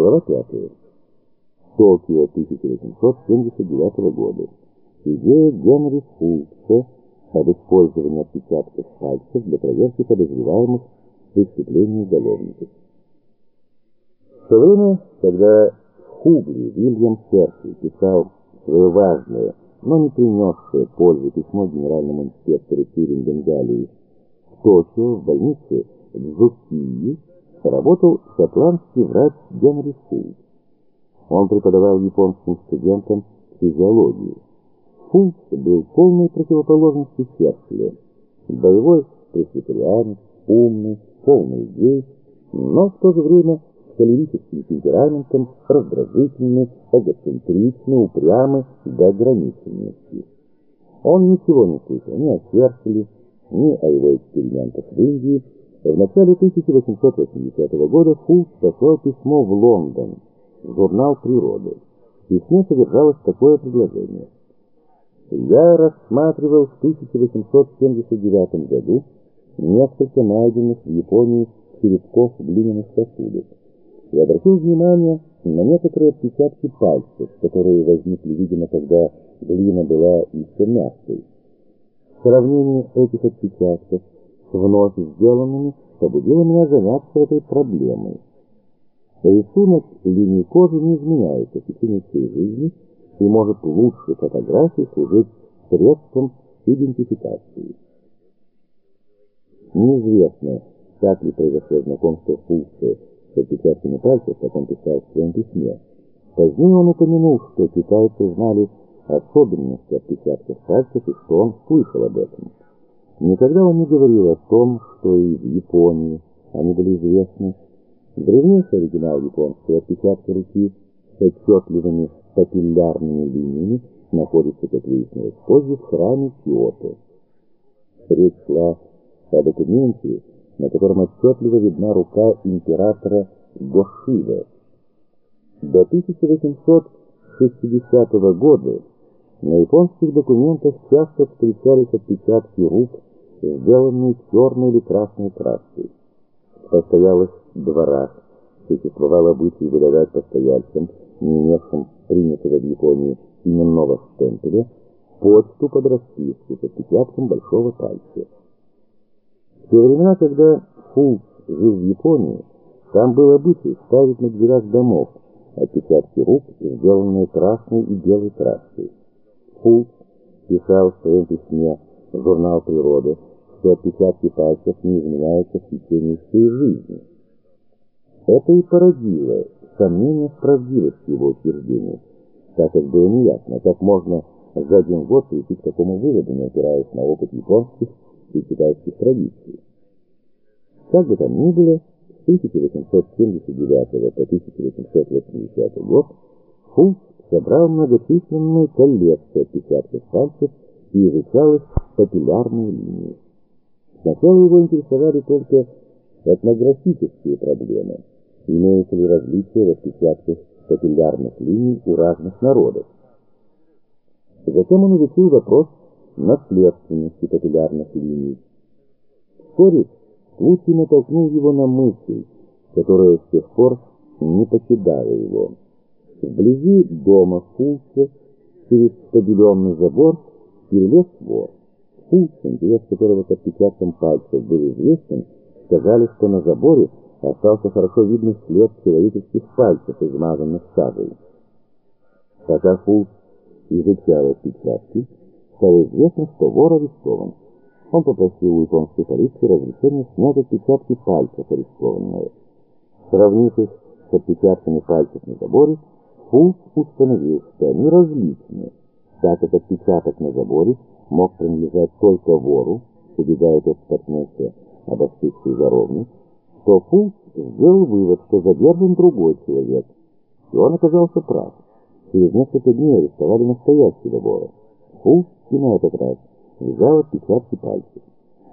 Глава 5. Токио 1879 года. Идея Генри Фулкса об использовании отпечатков пальцев для проверки подозреваемых в преступлении уголовников. В то время, когда в Хугли Вильям Серфи писал свое важное, но не принесшее пользы письмо генеральному инспектору Тюрин Бенгалии в Токио, в больнице Дзукии, работал шотландский врач Генри Фулк. Он преподавал японским студентам физиологию. Фулк был полной противоположностью Черчилля. Боевой пресвитерианец, умный, полный идей, но в то же время с холерическим темпераментом, раздражительный, эгоцентричный, упрямый до ограниченности. Он ничего не слышал ни о Черчилле, ни о его экспериментах в Индии, в начале 1880 года Фулс послал письмо в Лондон, в журнал «Природа». В письме содержалось такое предложение. «Я рассматривал в 1879 году несколько найденных в Японии черепков глиняных сосудов и обратил внимание на некоторые отпечатки пальцев, которые возникли, видимо, когда глина была еще мягкой. В сравнении этих отпечатков вновь сделанными, побудило меня заняться этой проблемой. Рисунок линии кожи не изменяется в течение всей жизни и может лучше фотографии служить средством идентификации. Неизвестно, как ли произошло знакомство Фулса с отпечатками пальцев, как он писал в своем письме. Позднее он упомянул, что китайцы знали особенности отпечатков пальцев и что он слышал об этом. Никогда он не говорил о том, что и в Японии они были известны. Древнейший оригинал японского отпечатка руки с отчетливыми папиллярными линиями находится, как выяснилось позже, в храме Киото. Речь шла о документе, на котором отчетливо видна рука императора Гошива. До 1860 года на японских документах часто встречались отпечатки рук сделанные черной или красной краской. В постоялых дворах существовал обычай выдавать постояльцам, не имевшим принятого в Японии именного штемпеля, почту под расписку с отпечатком большого пальца. В те времена, когда Фулс жил в Японии, там был обычай ставить на дверях домов отпечатки рук, сделанные красной и белой краской. Фулс писал в своем письме в журнал «Природа», что отпечатки пальцев не изменяются в течение всей жизни. Это и породило сомнение в правдивости его утверждения, так как было неясно, как можно за один год прийти к такому выводу, не опираясь на опыт японских и китайских традиций. Как бы там ни было, с 1879 по 1880 год Фулс собрал многочисленную коллекцию отпечатков пальцев и изучал их папиллярные линии. Сначала его интересовали только этнографические проблемы, имеются ли различия в отпечатках капиллярных линий у разных народов. Затем он изучил вопрос наследственности капиллярных линий. Вскоре случай натолкнул его на мысль, которая с тех пор не покидала его. Вблизи дома Фулса через побеленный забор перелез вор. Фулс, интерес которого к отпечаткам пальцев был известен, сказали, что на заборе остался хорошо видный след человеческих пальцев, измазанных сажей. Пока Фулс изучал отпечатки, стало известно, что вор арестован. Он попросил у японской полиции разрешения снять отпечатки пальцев арестованного. Сравнив их с отпечатками пальцев на заборе, Фулс установил, что они различны, так как отпечаток на заборе мог принадлежать только вору, убегая тот споткнулся об остывший жаровник, то Фулс сделал вывод, что задержан другой человек, и он оказался прав. Через несколько дней арестовали настоящего вора. Фулс и на этот раз взял отпечатки пальцев.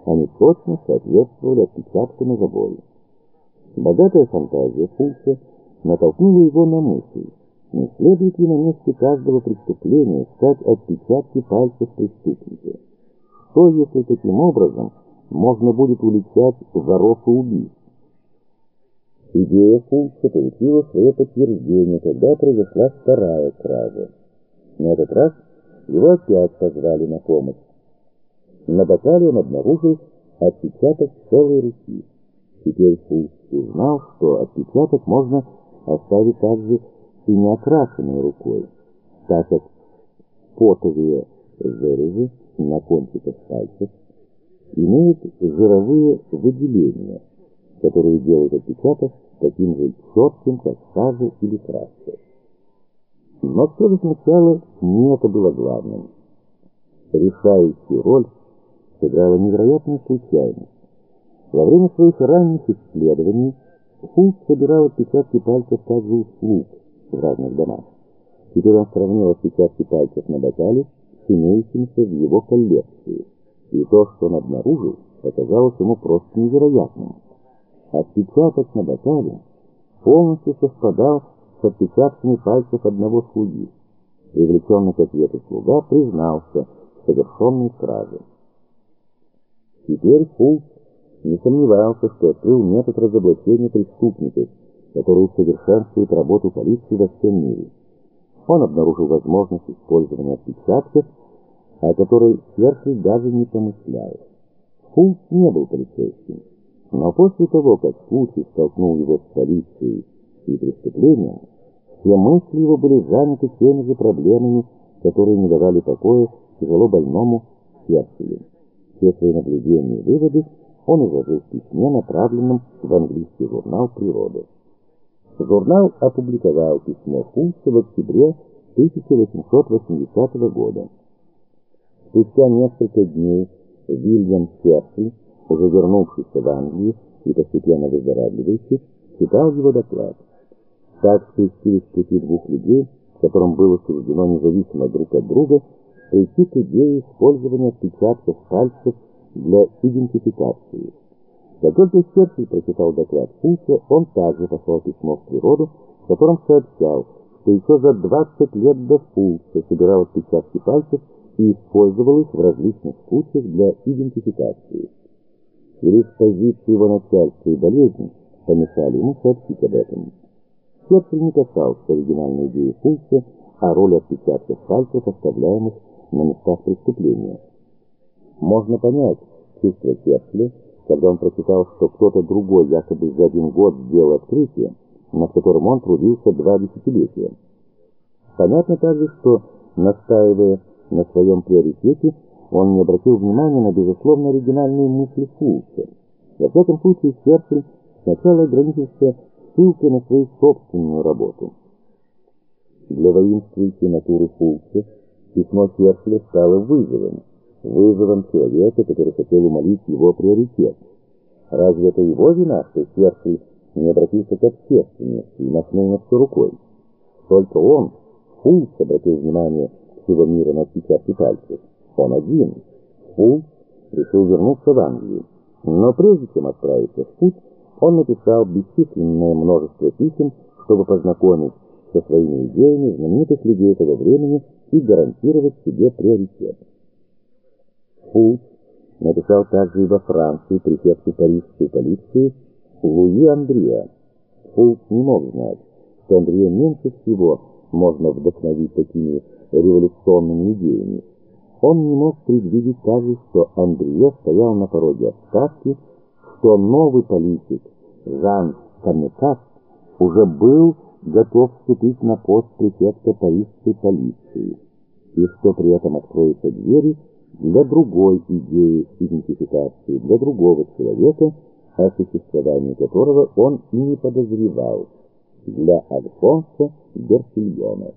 Они точно соответствовали отпечатку на заборе. Богатая фантазия Фулса натолкнула его на мысль, не следует ли на месте каждого преступления искать отпечатки пальцев преступника? Что, если таким образом можно будет уличать воров и убийц? Идея Фулса получила свое подтверждение, когда произошла вторая кража. На этот раз его опять позвали на помощь. На батале он обнаружил отпечаток целой руки. Теперь Фулс узнал, что отпечаток можно оставить также и неокрашенной рукой, так как потовые зарезы на кончиках пальцев имеют жировые выделения, которые делают отпечаток таким же четким, как сажа или краска. Но все же сначала не это было главным. Решающую роль сыграла невероятная случайность. Во время своих ранних исследований Фунт собирал отпечатки пальцев также у слуг в разных домах. Теперь он сравнил отпечатки пальцев на батале с имеющимися в его коллекции. И то, что он обнаружил, показалось ему просто невероятным. Отпечаток на батале полностью совпадал с отпечатками пальцев одного слуги. Привлеченный к ответу слуга признался в совершенной краже. Теперь Фулс не сомневался, что открыл метод разоблачения преступников, который усовершенствует работу полиции во всем мире. Он обнаружил возможность использования отпечатков, о которой Сверхль даже не помышлял. Фулс не был полицейским, но после того, как случай столкнул его с полицией и преступлением, все мысли его были заняты теми же проблемами, которые не давали покоя тяжело больному Сверхлю. Все свои наблюдения и выводы он изложил в письме, направленном в английский журнал «Природа». Журнал опубликовал письмо Фулса в октябре 1880 года. Спустя несколько дней Вильям Черчилль, уже вернувшийся в Англию и постепенно выздоравливающий, читал его доклад. Так спустились в пути двух людей, которым было суждено независимо друг от друга прийти к идее использования отпечатков пальцев для идентификации. Как только Черчилль прочитал доклад Фулса, он также послал письмо в природу, в котором сообщал, что еще за 20 лет до Фулса собирал отпечатки пальцев и использовал их в различных случаях для идентификации. Лишь позиции его начальства и болезни помешали ему сообщить об этом. Черчилль не касался оригинальной идеи Фулса о роли отпечатков пальцев, оставляемых на местах преступления. Можно понять чувство Черчилля, когда он прочитал, что кто-то другой якобы за один год сделал открытие, над которым он трудился два десятилетия. Понятно также, что, настаивая на своем приоритете, он не обратил внимания на, безусловно, оригинальные мысли Фулса. Во всяком случае, Черчилль сначала ограничился ссылкой на свою собственную работу. Для воинствующей натуры Фулса письмо Черчилля стало вызовом, вызовом человека, который хотел умолить его приоритет. Разве это его вина, что Черчилль не обратился к общественности и махнул на все рукой? Только он, Фулс, обратил внимание всего мира на отпечатки пальцев. Он один. Фулс решил вернуться в Англию. Но прежде чем отправиться в путь, он написал бесчисленное множество писем, чтобы познакомить со своими идеями знаменитых людей этого времени и гарантировать себе приоритет. Фулс написал также и во Франции префекту парижской полиции Луи Андреа. Фулс не мог знать, что Андреа меньше всего можно вдохновить такими революционными идеями. Он не мог предвидеть также, что Андреа стоял на пороге отставки, что новый политик Жан Камекас уже был готов вступить на пост префекта парижской полиции, и что при этом откроются двери для другой идеи идентификации, для другого человека, о существовании которого он и не подозревал, для Альфонса Берсильона.